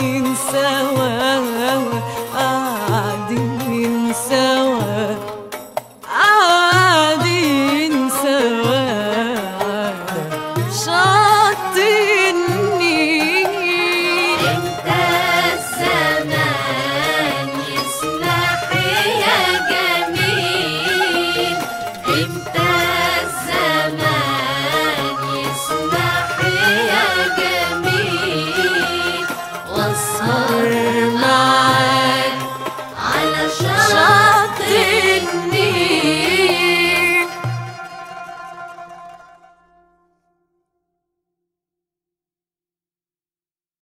قاعدين سوا آه، قاعدين سوا.